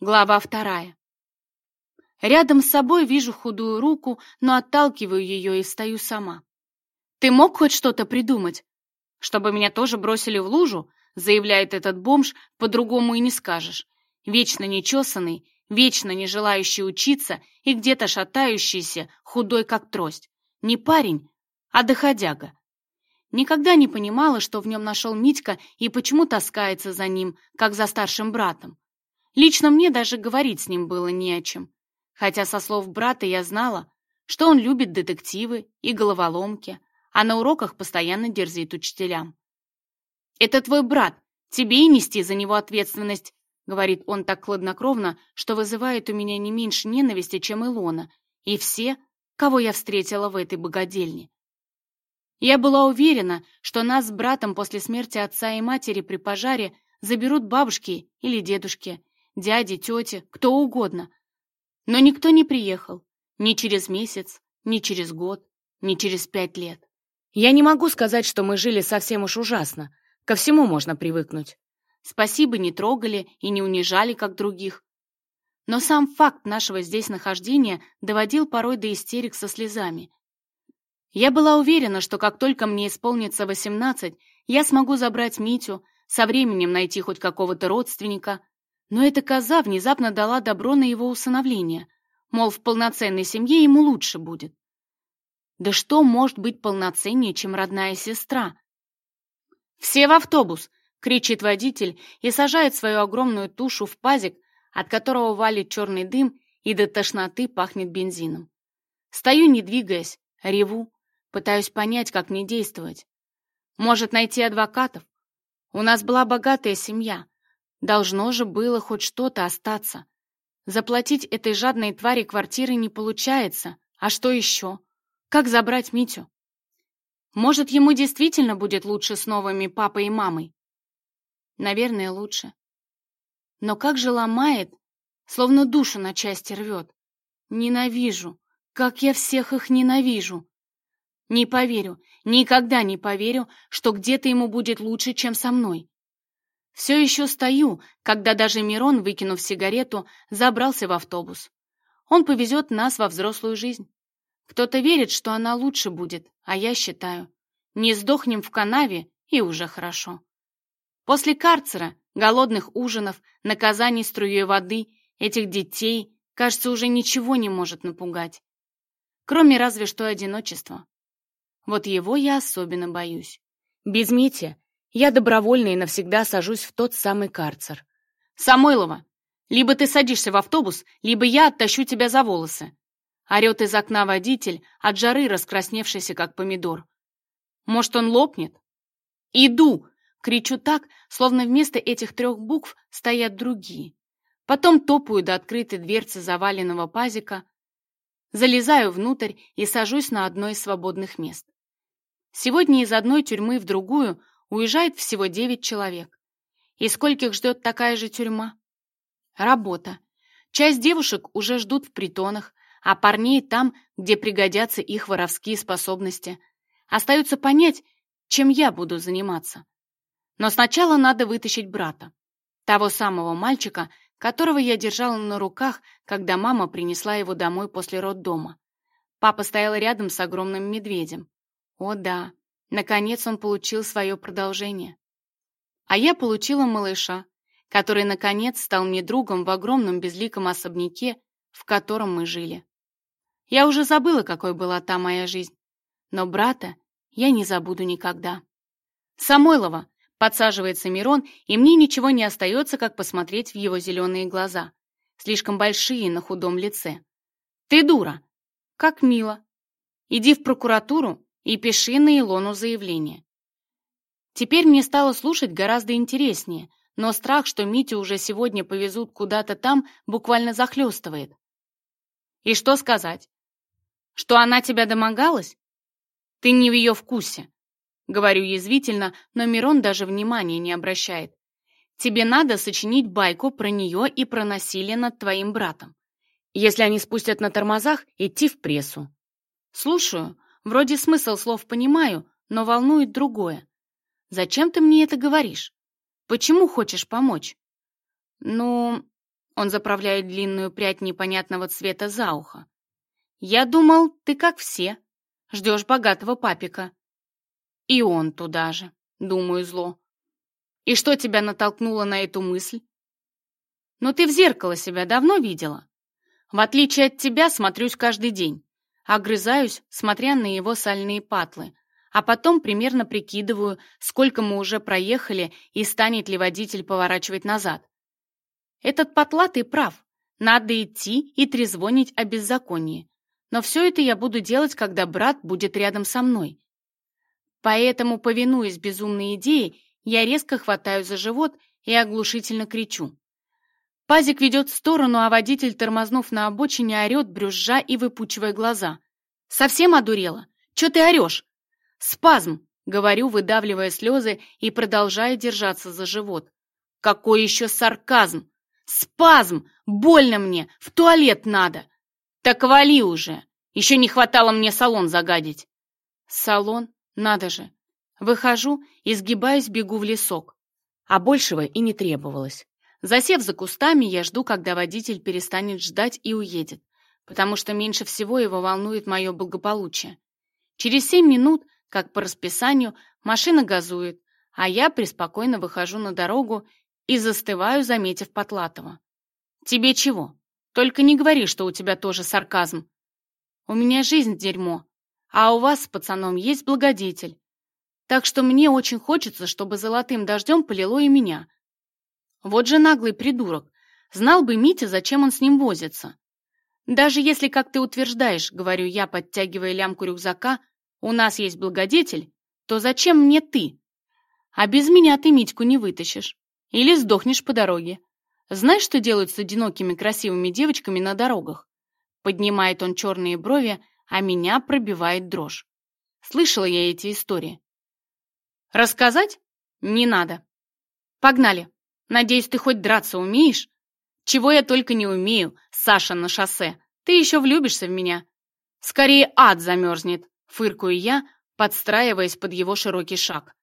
Глава вторая. Рядом с собой вижу худую руку, но отталкиваю ее и встаю сама. «Ты мог хоть что-то придумать? Чтобы меня тоже бросили в лужу?» заявляет этот бомж, по-другому и не скажешь. Вечно нечесанный, вечно не желающий учиться и где-то шатающийся, худой как трость. Не парень, а доходяга. Никогда не понимала, что в нем нашел Митька и почему Лично мне даже говорить с ним было не о чем. Хотя со слов брата я знала, что он любит детективы и головоломки, а на уроках постоянно дерзит учителям. «Это твой брат, тебе и нести за него ответственность», говорит он так хладнокровно, что вызывает у меня не меньше ненависти, чем Илона, и все, кого я встретила в этой богадельне. Я была уверена, что нас с братом после смерти отца и матери при пожаре заберут бабушки или дедушки, дяди, тети, кто угодно. Но никто не приехал. Ни через месяц, ни через год, ни через пять лет. Я не могу сказать, что мы жили совсем уж ужасно. Ко всему можно привыкнуть. Спасибо, не трогали и не унижали, как других. Но сам факт нашего здесь нахождения доводил порой до истерик со слезами. Я была уверена, что как только мне исполнится 18, я смогу забрать Митю, со временем найти хоть какого-то родственника, но эта коза внезапно дала добро на его усыновление, мол, в полноценной семье ему лучше будет. Да что может быть полноценнее, чем родная сестра? «Все в автобус!» — кричит водитель и сажает свою огромную тушу в пазик, от которого валит черный дым и до тошноты пахнет бензином. Стою, не двигаясь, реву, пытаюсь понять, как мне действовать. Может, найти адвокатов? У нас была богатая семья — Должно же было хоть что-то остаться. Заплатить этой жадной твари квартиры не получается. А что еще? Как забрать Митю? Может, ему действительно будет лучше с новыми папой и мамой? Наверное, лучше. Но как же ломает, словно душу на части рвет. Ненавижу. Как я всех их ненавижу. Не поверю, никогда не поверю, что где-то ему будет лучше, чем со мной. Все еще стою, когда даже Мирон, выкинув сигарету, забрался в автобус. Он повезет нас во взрослую жизнь. Кто-то верит, что она лучше будет, а я считаю. Не сдохнем в канаве, и уже хорошо. После карцера, голодных ужинов, наказаний струей воды, этих детей, кажется, уже ничего не может напугать. Кроме разве что одиночества. Вот его я особенно боюсь. Без Мити я добровольно и навсегда сажусь в тот самый карцер. «Самойлова, либо ты садишься в автобус, либо я оттащу тебя за волосы!» Орет из окна водитель, от жары раскрасневшийся, как помидор. «Может, он лопнет?» «Иду!» — кричу так, словно вместо этих трех букв стоят другие. Потом топаю до открытой дверцы заваленного пазика, залезаю внутрь и сажусь на одно из свободных мест. Сегодня из одной тюрьмы в другую уезжает всего 9 человек. И скольких ждет такая же тюрьма? Работа. Часть девушек уже ждут в притонах, а парней там, где пригодятся их воровские способности. Остается понять, чем я буду заниматься. Но сначала надо вытащить брата. Того самого мальчика, которого я держала на руках, когда мама принесла его домой после роддома. Папа стоял рядом с огромным медведем. О да, Наконец он получил свое продолжение. А я получила малыша, который, наконец, стал мне другом в огромном безликом особняке, в котором мы жили. Я уже забыла, какой была та моя жизнь, но брата я не забуду никогда. «Самойлова!» — подсаживается Мирон, и мне ничего не остается, как посмотреть в его зеленые глаза, слишком большие на худом лице. «Ты дура!» «Как мило!» «Иди в прокуратуру и пиши на Илону заявление. Теперь мне стало слушать гораздо интереснее, но страх, что Митю уже сегодня повезут куда-то там, буквально захлестывает. И что сказать? Что она тебя домогалась? Ты не в ее вкусе. Говорю язвительно, но Мирон даже внимания не обращает. Тебе надо сочинить байку про нее и про насилие над твоим братом. Если они спустят на тормозах, идти в прессу. Слушаю, Вроде смысл слов понимаю, но волнует другое. Зачем ты мне это говоришь? Почему хочешь помочь? Ну, он заправляет длинную прядь непонятного цвета за ухо. Я думал, ты как все. Ждешь богатого папика. И он туда же, думаю зло. И что тебя натолкнуло на эту мысль? Но ты в зеркало себя давно видела? В отличие от тебя, смотрюсь каждый день. Огрызаюсь, смотря на его сальные патлы. А потом примерно прикидываю, сколько мы уже проехали и станет ли водитель поворачивать назад. Этот потлатый прав. Надо идти и трезвонить о беззаконии. Но все это я буду делать, когда брат будет рядом со мной. Поэтому, повинуясь безумной идее, я резко хватаю за живот и оглушительно кричу. Пазик ведет в сторону, а водитель, тормознув на обочине, орет, брюзжа и выпучивая глаза. «Совсем одурела? Че ты орешь?» «Спазм!» — говорю, выдавливая слезы и продолжая держаться за живот. «Какой еще сарказм! Спазм! Больно мне! В туалет надо!» «Так вали уже! Еще не хватало мне салон загадить!» «Салон? Надо же!» Выхожу, изгибаюсь, бегу в лесок. А большего и не требовалось. Засев за кустами, я жду, когда водитель перестанет ждать и уедет, потому что меньше всего его волнует мое благополучие. Через семь минут, как по расписанию, машина газует, а я преспокойно выхожу на дорогу и застываю, заметив Потлатова. «Тебе чего? Только не говори, что у тебя тоже сарказм. У меня жизнь дерьмо, а у вас с пацаном есть благодетель. Так что мне очень хочется, чтобы золотым дождем полило и меня» Вот же наглый придурок. Знал бы Митя, зачем он с ним возится. Даже если, как ты утверждаешь, говорю я, подтягивая лямку рюкзака, у нас есть благодетель, то зачем мне ты? А без меня ты Митьку не вытащишь. Или сдохнешь по дороге. Знаешь, что делают с одинокими красивыми девочками на дорогах? Поднимает он черные брови, а меня пробивает дрожь. Слышала я эти истории. Рассказать? Не надо. Погнали. Надеюсь, ты хоть драться умеешь? Чего я только не умею, Саша на шоссе. Ты еще влюбишься в меня. Скорее ад замерзнет, фыркую я, подстраиваясь под его широкий шаг.